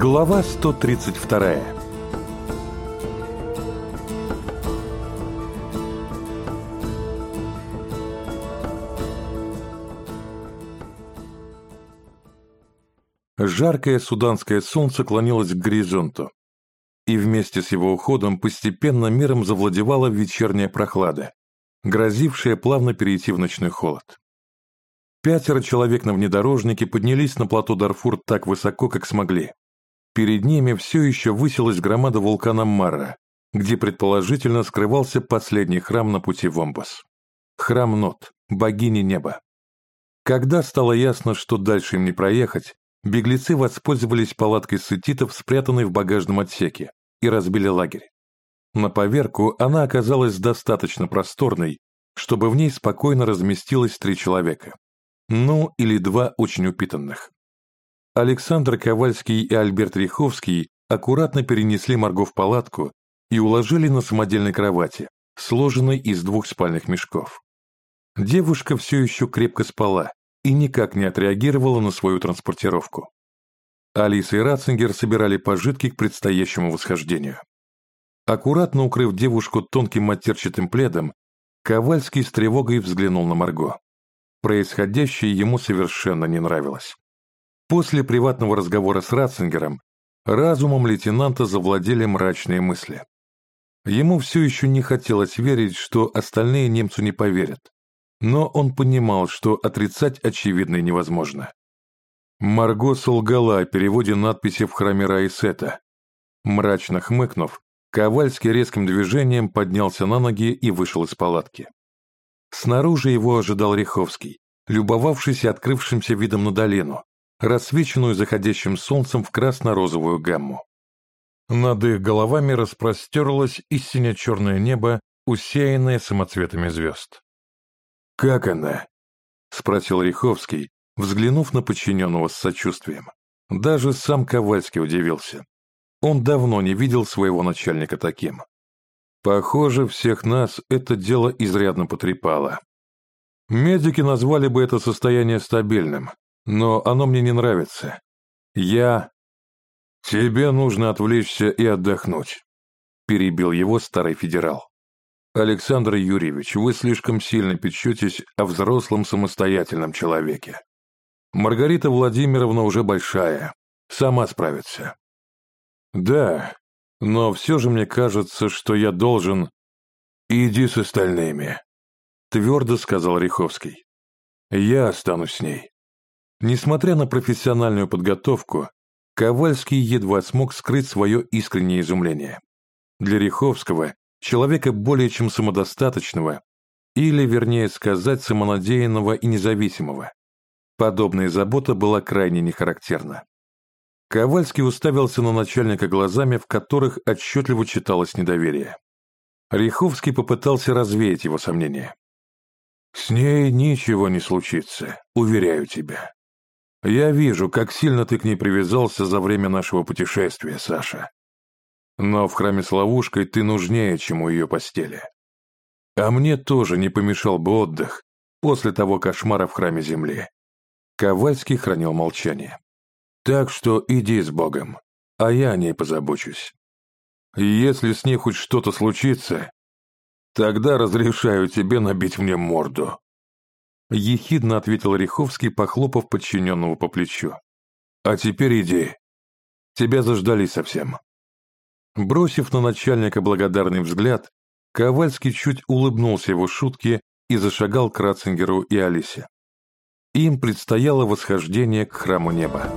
Глава 132 Жаркое суданское солнце клонилось к горизонту, и вместе с его уходом постепенно миром завладевала вечерняя прохлада, грозившая плавно перейти в ночной холод. Пятеро человек на внедорожнике поднялись на плато Дарфур так высоко, как смогли. Перед ними все еще высилась громада вулкана Марра, где предположительно скрывался последний храм на пути в Омбас. Храм Нот, богини неба. Когда стало ясно, что дальше им не проехать, беглецы воспользовались палаткой сетитов, спрятанной в багажном отсеке, и разбили лагерь. На поверку она оказалась достаточно просторной, чтобы в ней спокойно разместилось три человека. Ну, или два очень упитанных. Александр Ковальский и Альберт Риховский аккуратно перенесли Марго в палатку и уложили на самодельной кровати, сложенной из двух спальных мешков. Девушка все еще крепко спала и никак не отреагировала на свою транспортировку. Алиса и Ратцингер собирали пожитки к предстоящему восхождению. Аккуратно укрыв девушку тонким матерчатым пледом, Ковальский с тревогой взглянул на Марго. Происходящее ему совершенно не нравилось. После приватного разговора с Ратцингером разумом лейтенанта завладели мрачные мысли. Ему все еще не хотелось верить, что остальные немцу не поверят, но он понимал, что отрицать очевидное невозможно. Марго солгала о переводе надписи в храме Раисета. Мрачно хмыкнув, Ковальский резким движением поднялся на ноги и вышел из палатки. Снаружи его ожидал Риховский, любовавшийся открывшимся видом на долину, рассвеченную заходящим солнцем в красно-розовую гамму. Над их головами распростерлось истинно черное небо, усеянное самоцветами звезд. «Как она?» — спросил Риховский, взглянув на подчиненного с сочувствием. Даже сам Ковальский удивился. Он давно не видел своего начальника таким. Похоже, всех нас это дело изрядно потрепало. Медики назвали бы это состояние стабильным, но оно мне не нравится. Я... Тебе нужно отвлечься и отдохнуть, перебил его старый федерал. Александр Юрьевич, вы слишком сильно печетесь о взрослом самостоятельном человеке. Маргарита Владимировна уже большая, сама справится. Да, но все же мне кажется, что я должен... Иди с остальными, твердо сказал Риховский. Я останусь с ней. Несмотря на профессиональную подготовку, Ковальский едва смог скрыть свое искреннее изумление. Для Риховского, человека более чем самодостаточного, или, вернее сказать, самонадеянного и независимого, подобная забота была крайне нехарактерна. Ковальский уставился на начальника глазами, в которых отчетливо читалось недоверие. Риховский попытался развеять его сомнения. «С ней ничего не случится, уверяю тебя. Я вижу, как сильно ты к ней привязался за время нашего путешествия, Саша. Но в храме с ловушкой ты нужнее, чем у ее постели. А мне тоже не помешал бы отдых после того кошмара в храме земли». Ковальский хранил молчание. Так что иди с Богом, а я о ней позабочусь. Если с ней хоть что-то случится, тогда разрешаю тебе набить мне морду». Ехидно ответил Риховский, похлопав подчиненного по плечу. «А теперь иди. Тебя заждали совсем». Бросив на начальника благодарный взгляд, Ковальский чуть улыбнулся его шутке и зашагал к Ратцингеру и Алисе. Им предстояло восхождение к храму неба.